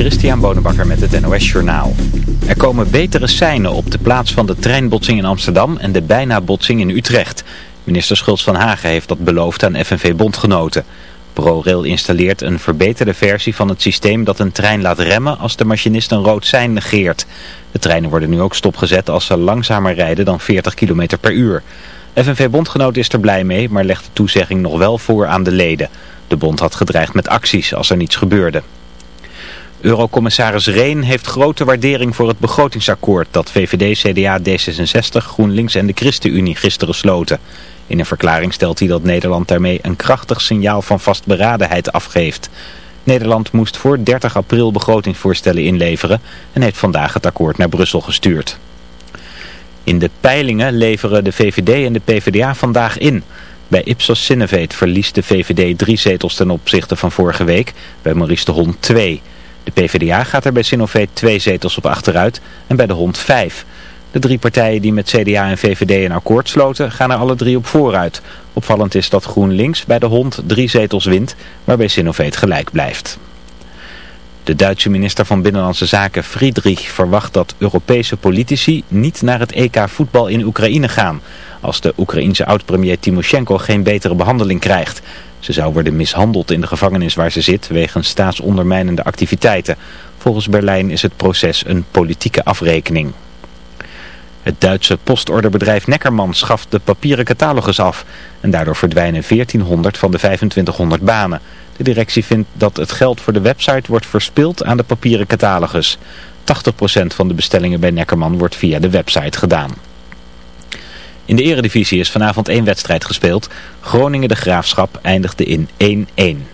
Christian Bonenbakker met het NOS Journaal. Er komen betere seinen op de plaats van de treinbotsing in Amsterdam en de bijna botsing in Utrecht. Minister Schultz van Hagen heeft dat beloofd aan FNV-bondgenoten. ProRail installeert een verbeterde versie van het systeem dat een trein laat remmen als de machinist een rood sein negeert. De treinen worden nu ook stopgezet als ze langzamer rijden dan 40 km per uur. FNV-bondgenoot is er blij mee, maar legt de toezegging nog wel voor aan de leden. De bond had gedreigd met acties als er niets gebeurde. Eurocommissaris Reen heeft grote waardering voor het begrotingsakkoord dat VVD, CDA, D66, GroenLinks en de ChristenUnie gisteren sloten. In een verklaring stelt hij dat Nederland daarmee een krachtig signaal van vastberadenheid afgeeft. Nederland moest voor 30 april begrotingsvoorstellen inleveren en heeft vandaag het akkoord naar Brussel gestuurd. In de peilingen leveren de VVD en de PvdA vandaag in. Bij Ipsos Sineveet verliest de VVD drie zetels ten opzichte van vorige week, bij Maurice de Hond twee. De PvdA gaat er bij Sineveet twee zetels op achteruit en bij de Hond vijf. De drie partijen die met CDA en VVD een akkoord sloten gaan er alle drie op vooruit. Opvallend is dat GroenLinks bij de Hond drie zetels wint, maar bij Sineveet gelijk blijft. De Duitse minister van Binnenlandse Zaken Friedrich verwacht dat Europese politici niet naar het EK voetbal in Oekraïne gaan. Als de Oekraïense oud-premier Timoshenko geen betere behandeling krijgt. Ze zou worden mishandeld in de gevangenis waar ze zit wegens staatsondermijnende activiteiten. Volgens Berlijn is het proces een politieke afrekening. Het Duitse postorderbedrijf Neckerman schaft de papieren catalogus af. En daardoor verdwijnen 1400 van de 2500 banen. De directie vindt dat het geld voor de website wordt verspild aan de papieren catalogus. 80% van de bestellingen bij Neckerman wordt via de website gedaan. In de eredivisie is vanavond één wedstrijd gespeeld. Groningen de Graafschap eindigde in 1-1.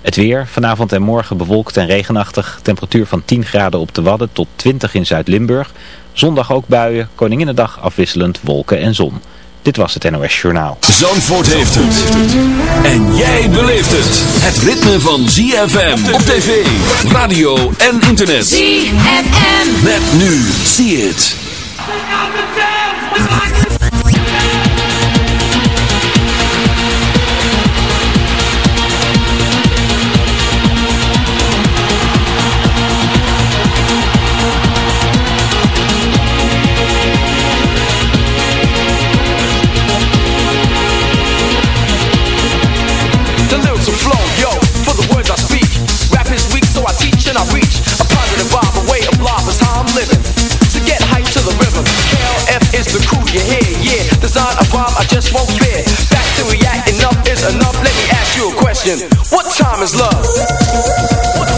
Het weer, vanavond en morgen bewolkt en regenachtig. Temperatuur van 10 graden op de Wadden tot 20 in Zuid-Limburg. Zondag ook buien, Koninginnedag afwisselend wolken en zon. Dit was het NOS Journaal. Zandvoort heeft het. En jij beleeft het. Het ritme van ZFM op tv, radio en internet. ZFM. Met nu, zie het. I reach. A positive vibe, a way of life is how I'm living. To get to the rhythm. KLF is the crew you yeah. Design a I just won't fear. To react, enough is enough. Let me ask you a question. What time is love? What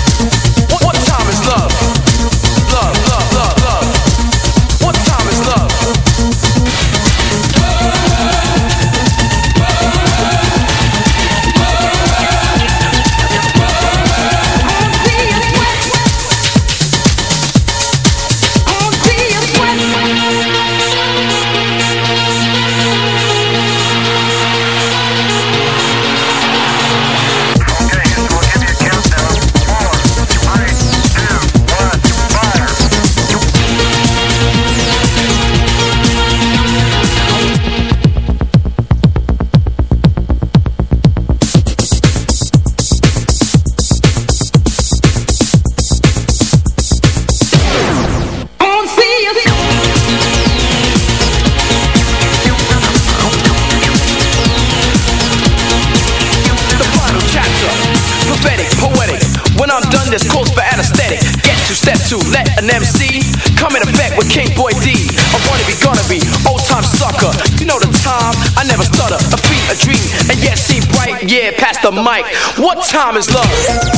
Time is love?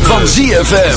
Van. ZFM.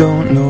don't know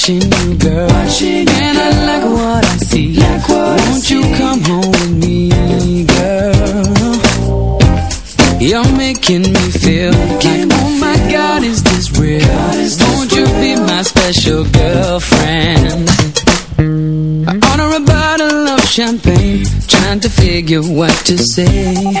watching you, girl. Watching and I like what I see. Like what Won't see. you come home with me, girl? You're making me feel making like, me oh my God, is this real? Is this Won't real? you be my special girlfriend? I order a bottle of champagne, trying to figure what to say.